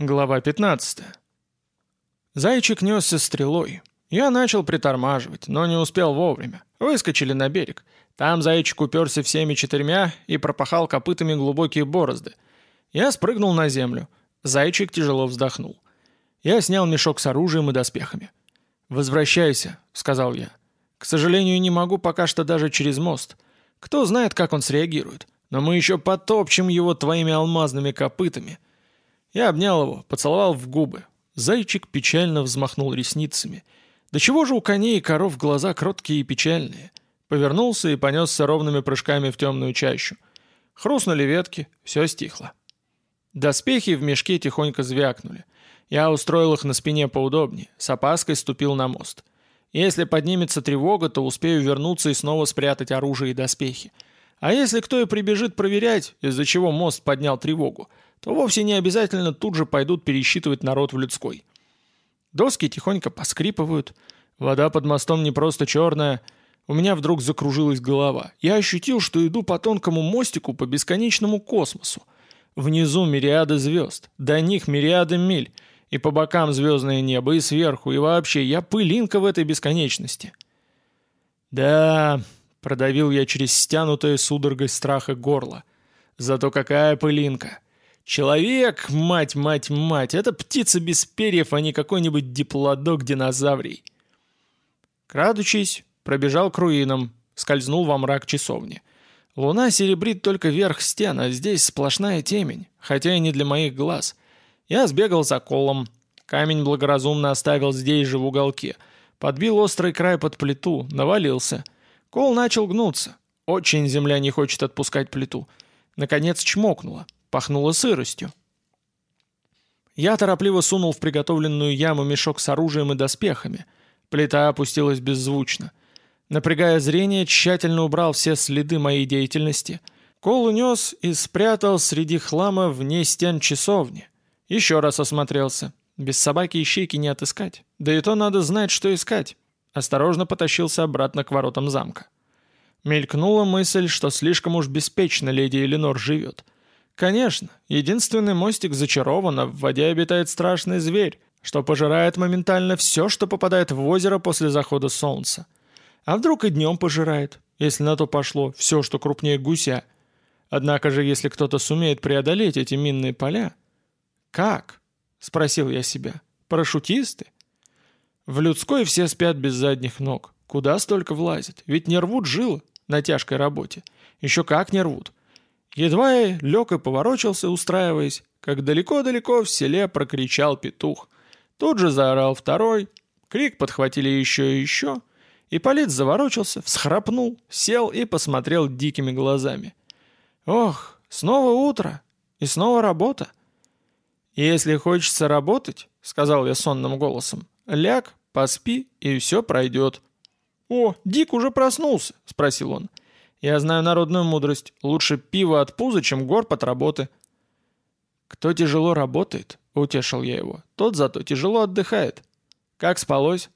Глава 15. Зайчик несся стрелой. Я начал притормаживать, но не успел вовремя. Выскочили на берег. Там зайчик уперся всеми четырьмя и пропахал копытами глубокие борозды. Я спрыгнул на землю. Зайчик тяжело вздохнул. Я снял мешок с оружием и доспехами. «Возвращайся», — сказал я. «К сожалению, не могу пока что даже через мост. Кто знает, как он среагирует. Но мы еще потопчем его твоими алмазными копытами». Я обнял его, поцеловал в губы. Зайчик печально взмахнул ресницами. Да чего же у коней и коров глаза кроткие и печальные? Повернулся и понесся ровными прыжками в темную чащу. Хрустнули ветки, все стихло. Доспехи в мешке тихонько звякнули. Я устроил их на спине поудобнее, с опаской ступил на мост. Если поднимется тревога, то успею вернуться и снова спрятать оружие и доспехи. А если кто и прибежит проверять, из-за чего мост поднял тревогу, то вовсе не обязательно тут же пойдут пересчитывать народ в людской. Доски тихонько поскрипывают, вода под мостом не просто черная. У меня вдруг закружилась голова. Я ощутил, что иду по тонкому мостику по бесконечному космосу. Внизу мириады звезд, до них мириады миль, и по бокам звездное небо, и сверху, и вообще я пылинка в этой бесконечности. «Да...» — продавил я через стянутое судорогой страха горло. «Зато какая пылинка!» Человек, мать, мать, мать, это птица без перьев, а не какой-нибудь диплодок динозаврий. Крадучись, пробежал к руинам, скользнул во мрак часовни. Луна серебрит только верх стен, а здесь сплошная темень, хотя и не для моих глаз. Я сбегал за колом. Камень благоразумно оставил здесь же в уголке. Подбил острый край под плиту, навалился. Кол начал гнуться. Очень земля не хочет отпускать плиту. Наконец чмокнула. Пахнуло сыростью. Я торопливо сунул в приготовленную яму мешок с оружием и доспехами. Плита опустилась беззвучно. Напрягая зрение, тщательно убрал все следы моей деятельности. Кол унес и спрятал среди хлама вне стен часовни. Еще раз осмотрелся. Без собаки ищейки не отыскать. Да и то надо знать, что искать. Осторожно потащился обратно к воротам замка. Мелькнула мысль, что слишком уж беспечно леди Эленор живет — Конечно, единственный мостик зачарован, а в воде обитает страшный зверь, что пожирает моментально все, что попадает в озеро после захода солнца. А вдруг и днем пожирает, если на то пошло, все, что крупнее гуся. Однако же, если кто-то сумеет преодолеть эти минные поля... «Как?» — спросил я себя. «Парашютисты?» В людской все спят без задних ног. Куда столько влазит? Ведь не рвут жилы на тяжкой работе. Еще как не рвут. Едва я лег и поворочился, устраиваясь, как далеко-далеко в селе прокричал петух. Тут же заорал второй, крик подхватили еще и еще, и Полит заворочился, всхрапнул, сел и посмотрел дикими глазами. «Ох, снова утро, и снова работа!» «Если хочется работать, — сказал я сонным голосом, — ляг, поспи, и все пройдет». «О, Дик уже проснулся?» — спросил он. Я знаю народную мудрость. Лучше пиво от пуза, чем горб от работы». «Кто тяжело работает, — утешил я его, — тот зато тяжело отдыхает. Как спалось?»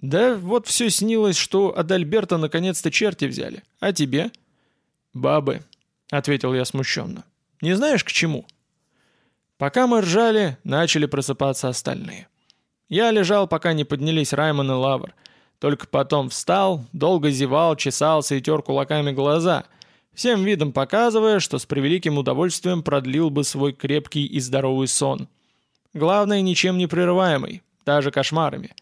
«Да вот все снилось, что от Альберта наконец-то черти взяли. А тебе?» «Бабы», — ответил я смущенно. «Не знаешь, к чему?» Пока мы ржали, начали просыпаться остальные. Я лежал, пока не поднялись Раймон и Лавр — только потом встал, долго зевал, чесался и тер кулаками глаза, всем видом показывая, что с превеликим удовольствием продлил бы свой крепкий и здоровый сон. Главное, ничем не прерываемый, даже кошмарами.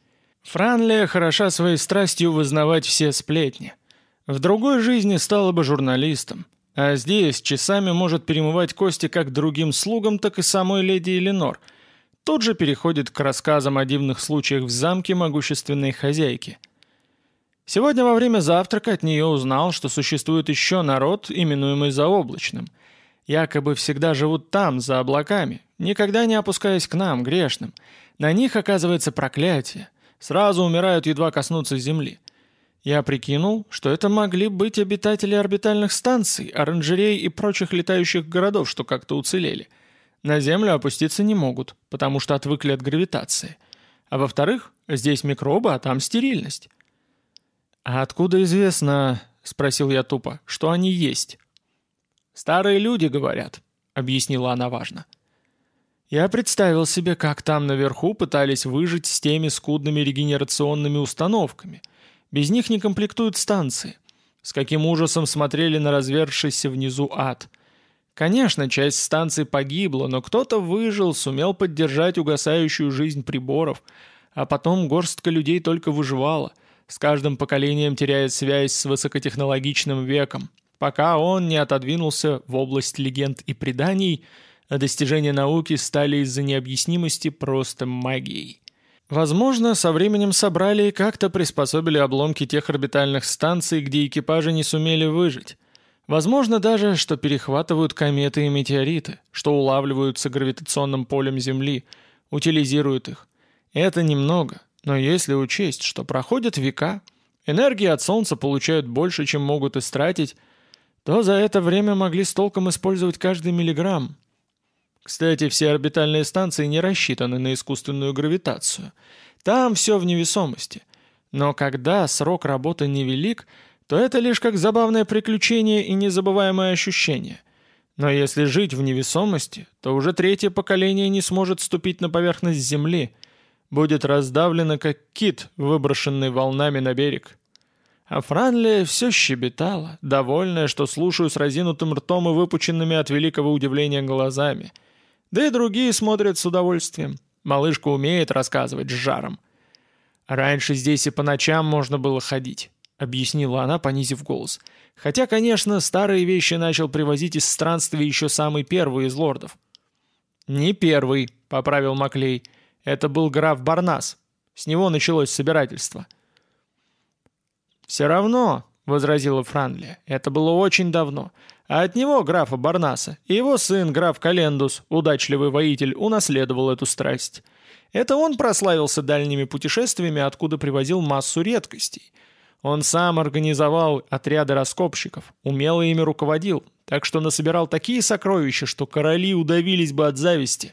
Франлия хороша своей страстью вызнавать все сплетни. В другой жизни стала бы журналистом, а здесь часами может перемывать кости как другим слугам, так и самой леди Эленор — тут же переходит к рассказам о дивных случаях в замке могущественной хозяйки. Сегодня во время завтрака от нее узнал, что существует еще народ, именуемый заоблачным. Якобы всегда живут там, за облаками, никогда не опускаясь к нам, грешным. На них оказывается проклятие. Сразу умирают, едва коснуться земли. Я прикинул, что это могли быть обитатели орбитальных станций, оранжерей и прочих летающих городов, что как-то уцелели – на Землю опуститься не могут, потому что отвыкли от гравитации. А во-вторых, здесь микробы, а там стерильность. «А откуда известно, — спросил я тупо, — что они есть?» «Старые люди говорят», — объяснила она важно. Я представил себе, как там наверху пытались выжить с теми скудными регенерационными установками. Без них не комплектуют станции. С каким ужасом смотрели на развершийся внизу ад. Конечно, часть станций погибла, но кто-то выжил, сумел поддержать угасающую жизнь приборов, а потом горстка людей только выживала, с каждым поколением теряя связь с высокотехнологичным веком, пока он не отодвинулся в область легенд и преданий, а достижения науки стали из-за необъяснимости просто магией. Возможно, со временем собрали и как-то приспособили обломки тех орбитальных станций, где экипажи не сумели выжить. Возможно даже, что перехватывают кометы и метеориты, что улавливаются гравитационным полем Земли, утилизируют их. Это немного, но если учесть, что проходят века, энергии от Солнца получают больше, чем могут истратить, то за это время могли с толком использовать каждый миллиграмм. Кстати, все орбитальные станции не рассчитаны на искусственную гравитацию. Там все в невесомости. Но когда срок работы невелик, то это лишь как забавное приключение и незабываемое ощущение. Но если жить в невесомости, то уже третье поколение не сможет ступить на поверхность Земли, будет раздавлено как кит, выброшенный волнами на берег. А Франли все щебетала, довольная, что слушаю с разинутым ртом и выпученными от великого удивления глазами. Да и другие смотрят с удовольствием. Малышка умеет рассказывать с жаром. «Раньше здесь и по ночам можно было ходить», — объяснила она, понизив голос. «Хотя, конечно, старые вещи начал привозить из странствий еще самый первый из лордов». «Не первый», — поправил Маклей. «Это был граф Барнас. С него началось собирательство». «Все равно», — возразила Франли, — «это было очень давно. А от него, графа Барнаса, и его сын, граф Календус, удачливый воитель, унаследовал эту страсть. Это он прославился дальними путешествиями, откуда привозил массу редкостей. Он сам организовал отряды раскопщиков, умело ими руководил, так что насобирал такие сокровища, что короли удавились бы от зависти».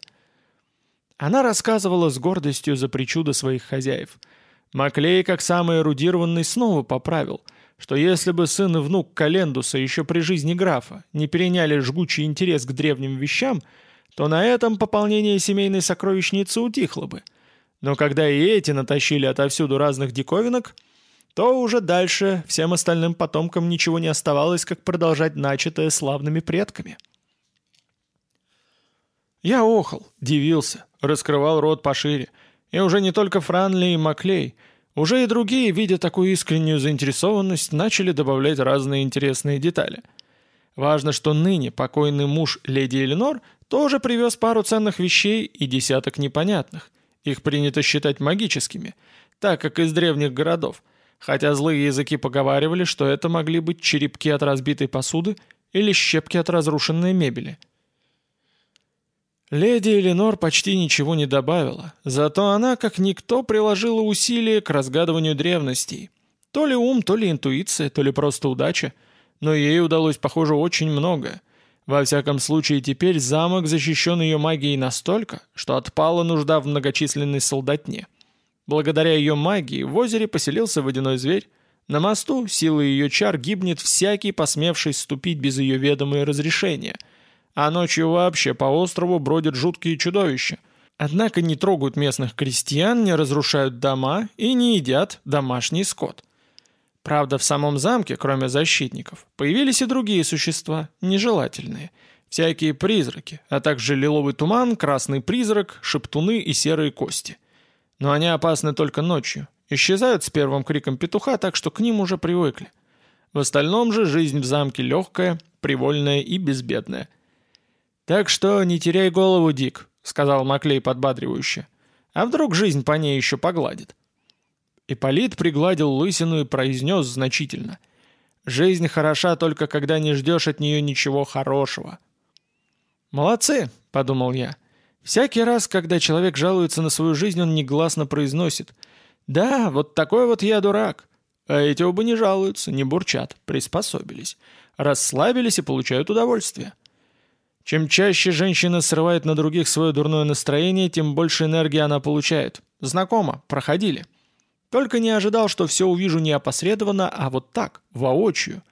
Она рассказывала с гордостью за причуды своих хозяев — Маклей, как самый эрудированный, снова поправил, что если бы сын и внук Календуса еще при жизни графа не переняли жгучий интерес к древним вещам, то на этом пополнение семейной сокровищницы утихло бы. Но когда и эти натащили отовсюду разных диковинок, то уже дальше всем остальным потомкам ничего не оставалось, как продолжать начатое славными предками. Я охал, дивился, раскрывал рот пошире — и уже не только Франли и Маклей, уже и другие, видя такую искреннюю заинтересованность, начали добавлять разные интересные детали. Важно, что ныне покойный муж леди Эленор тоже привез пару ценных вещей и десяток непонятных. Их принято считать магическими, так как из древних городов, хотя злые языки поговаривали, что это могли быть черепки от разбитой посуды или щепки от разрушенной мебели – Леди Эленор почти ничего не добавила, зато она, как никто, приложила усилия к разгадыванию древностей. То ли ум, то ли интуиция, то ли просто удача. Но ей удалось, похоже, очень многое. Во всяком случае, теперь замок защищен ее магией настолько, что отпала нужда в многочисленной солдатне. Благодаря ее магии в озере поселился водяной зверь. На мосту силой ее чар гибнет всякий, посмевший ступить без ее ведома разрешения — а ночью вообще по острову бродят жуткие чудовища. Однако не трогают местных крестьян, не разрушают дома и не едят домашний скот. Правда, в самом замке, кроме защитников, появились и другие существа, нежелательные. Всякие призраки, а также лиловый туман, красный призрак, шептуны и серые кости. Но они опасны только ночью. Исчезают с первым криком петуха, так что к ним уже привыкли. В остальном же жизнь в замке легкая, привольная и безбедная – «Так что не теряй голову, Дик», — сказал Маклей подбадривающе. «А вдруг жизнь по ней еще погладит?» Ипполит пригладил лысину и произнес значительно. «Жизнь хороша только когда не ждешь от нее ничего хорошего». «Молодцы», — подумал я. «Всякий раз, когда человек жалуется на свою жизнь, он негласно произносит. Да, вот такой вот я дурак. А эти оба не жалуются, не бурчат, приспособились. Расслабились и получают удовольствие. Чем чаще женщина срывает на других свое дурное настроение, тем больше энергии она получает. Знакомо, проходили. Только не ожидал, что все увижу не опосредованно, а вот так, воочию.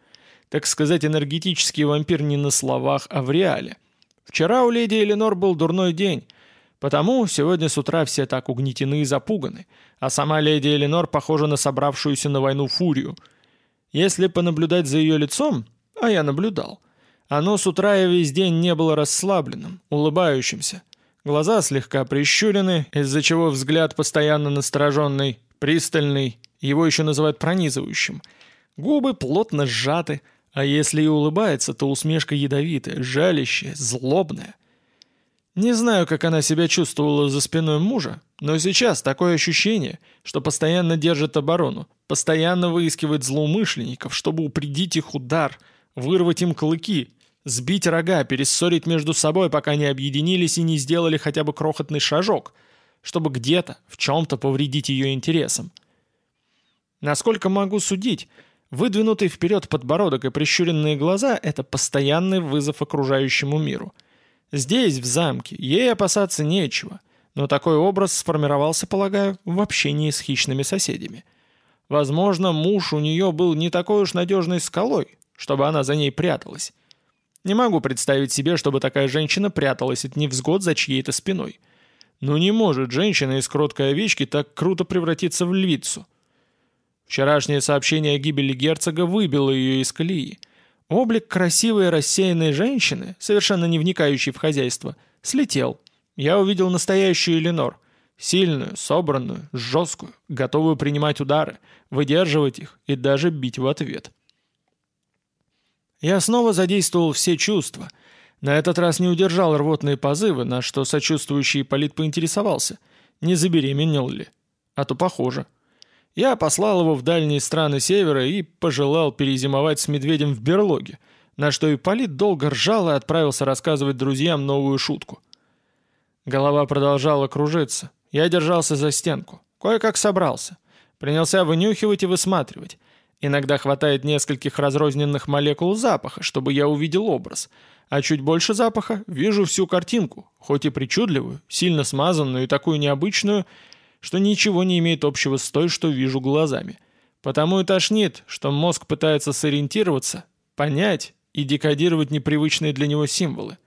Так сказать, энергетический вампир не на словах, а в реале. Вчера у леди Эленор был дурной день. Потому сегодня с утра все так угнетены и запуганы, а сама леди Эленор похожа на собравшуюся на войну фурию. Если понаблюдать за ее лицом, а я наблюдал, оно с утра и весь день не было расслабленным, улыбающимся. Глаза слегка прищурены, из-за чего взгляд постоянно настороженный, пристальный, его еще называют пронизывающим. Губы плотно сжаты, а если и улыбается, то усмешка ядовитая, жалящая, злобная. Не знаю, как она себя чувствовала за спиной мужа, но сейчас такое ощущение, что постоянно держит оборону, постоянно выискивает злоумышленников, чтобы упредить их удар, вырвать им клыки, сбить рога, перессорить между собой, пока не объединились и не сделали хотя бы крохотный шажок, чтобы где-то, в чем-то повредить ее интересам. Насколько могу судить, выдвинутый вперед подбородок и прищуренные глаза — это постоянный вызов окружающему миру — Здесь, в замке, ей опасаться нечего, но такой образ сформировался, полагаю, в общении с хищными соседями. Возможно, муж у нее был не такой уж надежной скалой, чтобы она за ней пряталась. Не могу представить себе, чтобы такая женщина пряталась от невзгод за чьей-то спиной. Но не может женщина из кроткой овечки так круто превратиться в львицу. Вчерашнее сообщение о гибели герцога выбило ее из колеи. Облик красивой рассеянной женщины, совершенно не вникающей в хозяйство, слетел. Я увидел настоящую Эленор. Сильную, собранную, жесткую, готовую принимать удары, выдерживать их и даже бить в ответ. Я снова задействовал все чувства. На этот раз не удержал рвотные позывы, на что сочувствующий Полит поинтересовался, не забеременел ли. А то похоже. — я послал его в дальние страны севера и пожелал перезимовать с медведем в берлоге, на что Ипполит долго ржал и отправился рассказывать друзьям новую шутку. Голова продолжала кружиться. Я держался за стенку. Кое-как собрался. Принялся вынюхивать и высматривать. Иногда хватает нескольких разрозненных молекул запаха, чтобы я увидел образ. А чуть больше запаха — вижу всю картинку, хоть и причудливую, сильно смазанную и такую необычную — что ничего не имеет общего с той, что вижу глазами. Потому и тошнит, что мозг пытается сориентироваться, понять и декодировать непривычные для него символы.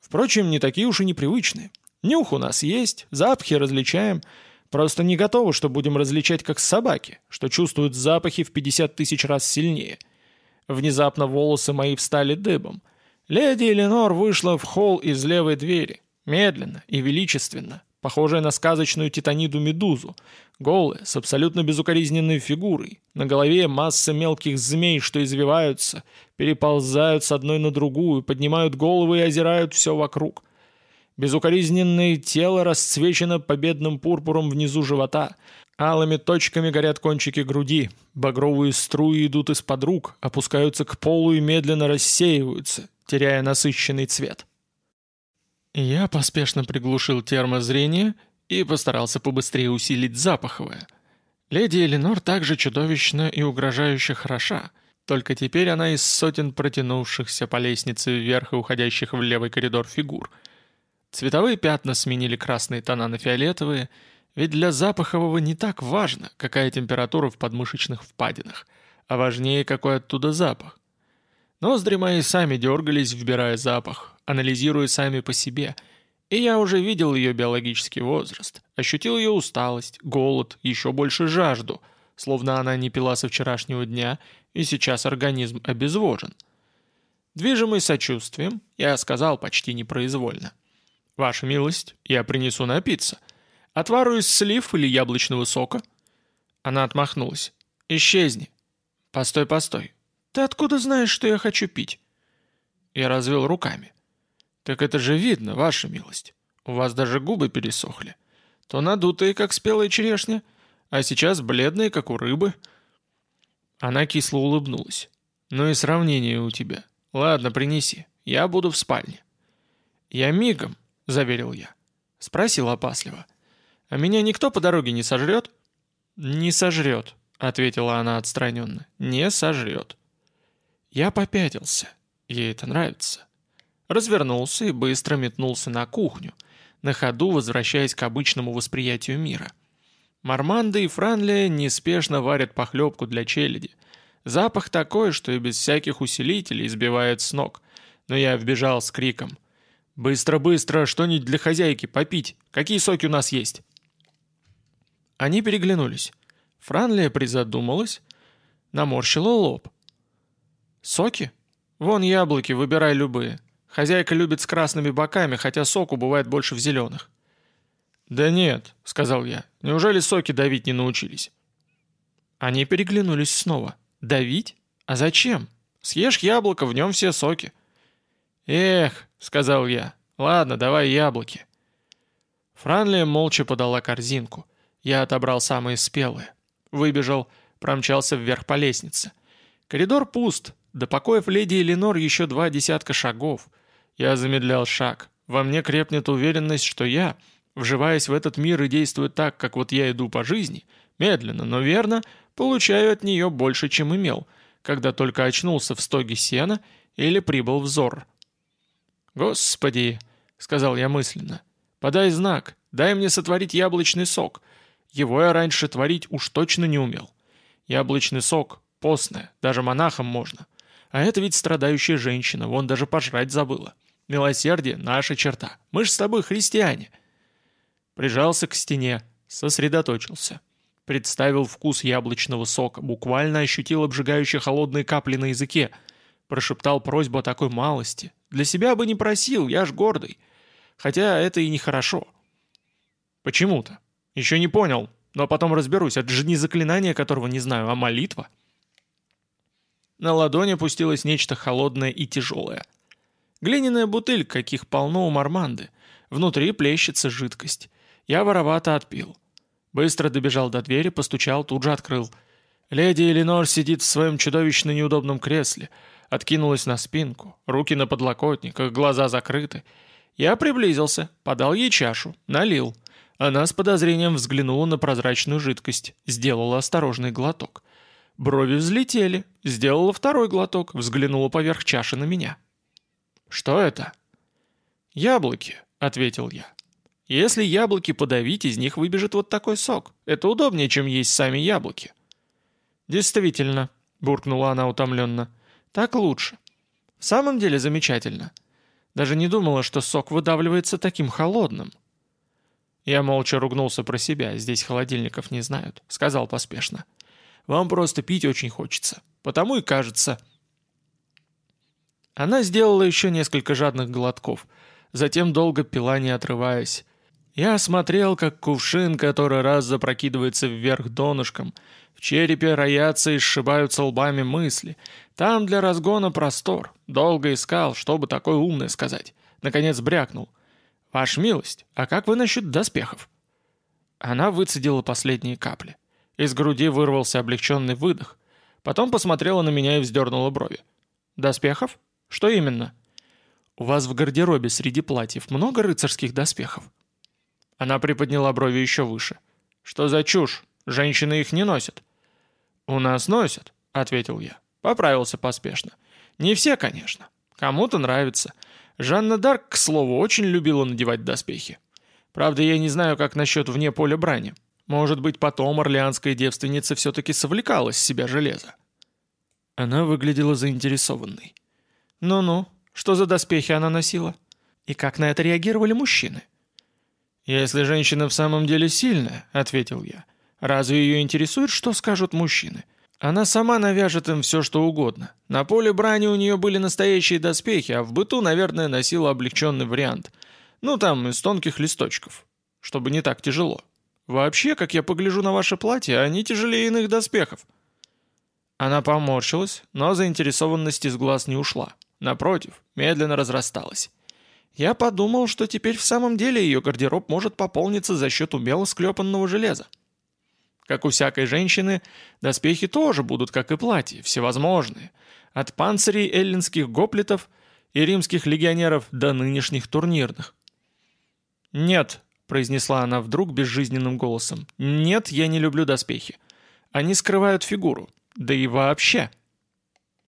Впрочем, не такие уж и непривычные. Нюх у нас есть, запахи различаем, просто не готовы, что будем различать как собаки, что чувствуют запахи в 50 тысяч раз сильнее. Внезапно волосы мои встали дыбом. Леди Эленор вышла в холл из левой двери, медленно и величественно, похожая на сказочную титаниду-медузу, голая, с абсолютно безукоризненной фигурой, на голове масса мелких змей, что извиваются, переползают с одной на другую, поднимают головы и озирают все вокруг. Безукоризненное тело расцвечено победным пурпуром внизу живота, алыми точками горят кончики груди, багровые струи идут из-под рук, опускаются к полу и медленно рассеиваются, теряя насыщенный цвет. Я поспешно приглушил термозрение и постарался побыстрее усилить запаховое. Леди Эленор также чудовищно и угрожающе хороша, только теперь она из сотен протянувшихся по лестнице вверх и уходящих в левый коридор фигур. Цветовые пятна сменили красные тона на фиолетовые, ведь для запахового не так важно, какая температура в подмышечных впадинах, а важнее, какой оттуда запах. Ноздри мои сами дергались, вбирая запах, анализируя сами по себе, и я уже видел ее биологический возраст, ощутил ее усталость, голод, еще больше жажду, словно она не пила со вчерашнего дня, и сейчас организм обезвожен. Движимый сочувствием, я сказал почти непроизвольно. «Ваша милость, я принесу напиться. Отвару из слив или яблочного сока?» Она отмахнулась. «Исчезни». «Постой, постой. Ты откуда знаешь, что я хочу пить?» Я развел руками. «Так это же видно, ваша милость. У вас даже губы пересохли. То надутые, как спелая черешня, а сейчас бледные, как у рыбы». Она кисло улыбнулась. «Ну и сравнение у тебя. Ладно, принеси. Я буду в спальне». «Я мигом», — заверил я. Спросил опасливо. «А меня никто по дороге не сожрет?» «Не сожрет», — ответила она отстраненно. «Не сожрет». Я попятился. Ей это нравится развернулся и быстро метнулся на кухню, на ходу возвращаясь к обычному восприятию мира. Марманда и Франлия неспешно варят похлебку для челяди. Запах такой, что и без всяких усилителей сбивает с ног. Но я вбежал с криком. «Быстро-быстро, что-нибудь для хозяйки, попить. Какие соки у нас есть?» Они переглянулись. Франлия призадумалась, наморщила лоб. «Соки? Вон яблоки, выбирай любые. Хозяйка любит с красными боками, хотя соку бывает больше в зеленых». «Да нет», — сказал я, — «неужели соки давить не научились?» Они переглянулись снова. «Давить? А зачем? Съешь яблоко, в нем все соки». «Эх», — сказал я, — «ладно, давай яблоки». Франлия молча подала корзинку. Я отобрал самые спелые. Выбежал, промчался вверх по лестнице. Коридор пуст, до покоев леди Эленор еще два десятка шагов. Я замедлял шаг. Во мне крепнет уверенность, что я, вживаясь в этот мир и действуя так, как вот я иду по жизни, медленно, но верно, получаю от нее больше, чем имел, когда только очнулся в стоге сена или прибыл в Зор. «Господи!» — сказал я мысленно. «Подай знак, дай мне сотворить яблочный сок. Его я раньше творить уж точно не умел. Яблочный сок, постное, даже монахам можно. А это ведь страдающая женщина, вон даже пожрать забыла. Милосердие — наша черта. Мы ж с тобой христиане». Прижался к стене, сосредоточился. Представил вкус яблочного сока, буквально ощутил обжигающие холодные капли на языке. Прошептал просьбу о такой малости. Для себя бы не просил, я ж гордый. Хотя это и нехорошо. Почему-то. Еще не понял, но потом разберусь. Это же не заклинание, которого не знаю, а молитва. На ладони опустилось нечто холодное и тяжелое. Глиняная бутыль, каких полно у Марманды. Внутри плещется жидкость. Я воровато отпил. Быстро добежал до двери, постучал, тут же открыл. Леди Эленор сидит в своем чудовищно неудобном кресле, откинулась на спинку, руки на подлокотниках, глаза закрыты. Я приблизился, подал ей чашу, налил. Она с подозрением взглянула на прозрачную жидкость, сделала осторожный глоток. Брови взлетели, сделала второй глоток, взглянула поверх чаши на меня. «Что это?» «Яблоки», — ответил я. Если яблоки подавить, из них выбежит вот такой сок. Это удобнее, чем есть сами яблоки». «Действительно», — буркнула она утомленно, — «так лучше. В самом деле замечательно. Даже не думала, что сок выдавливается таким холодным». Я молча ругнулся про себя, здесь холодильников не знают, сказал поспешно. «Вам просто пить очень хочется, потому и кажется...» Она сделала еще несколько жадных глотков, затем долго пила, не отрываясь. Я смотрел, как кувшин, который раз запрокидывается вверх донышком, в черепе роятся и сшибаются лбами мысли. Там для разгона простор. Долго искал, чтобы такое умное сказать. Наконец брякнул. «Ваш милость, а как вы насчет доспехов?» Она выцедила последние капли. Из груди вырвался облегченный выдох. Потом посмотрела на меня и вздернула брови. «Доспехов? Что именно?» «У вас в гардеробе среди платьев много рыцарских доспехов?» Она приподняла брови еще выше. «Что за чушь? Женщины их не носят». «У нас носят», — ответил я. Поправился поспешно. «Не все, конечно. Кому-то нравится. Жанна Дарк, к слову, очень любила надевать доспехи. Правда, я не знаю, как насчет вне поля брани. Может быть, потом орлеанская девственница все-таки совлекалась с себя железо». Она выглядела заинтересованной. «Ну-ну, что за доспехи она носила? И как на это реагировали мужчины?» «Если женщина в самом деле сильная», — ответил я, — «разве ее интересует, что скажут мужчины? Она сама навяжет им все, что угодно. На поле брани у нее были настоящие доспехи, а в быту, наверное, носила облегченный вариант. Ну, там, из тонких листочков, чтобы не так тяжело. Вообще, как я погляжу на ваше платье, они тяжелее иных доспехов». Она поморщилась, но заинтересованность из глаз не ушла. Напротив, медленно разрасталась. Я подумал, что теперь в самом деле ее гардероб может пополниться за счет умело склепанного железа. Как у всякой женщины, доспехи тоже будут, как и платья, всевозможные. От панцирей эллинских гоплитов и римских легионеров до нынешних турнирных. «Нет», — произнесла она вдруг безжизненным голосом, — «нет, я не люблю доспехи. Они скрывают фигуру. Да и вообще».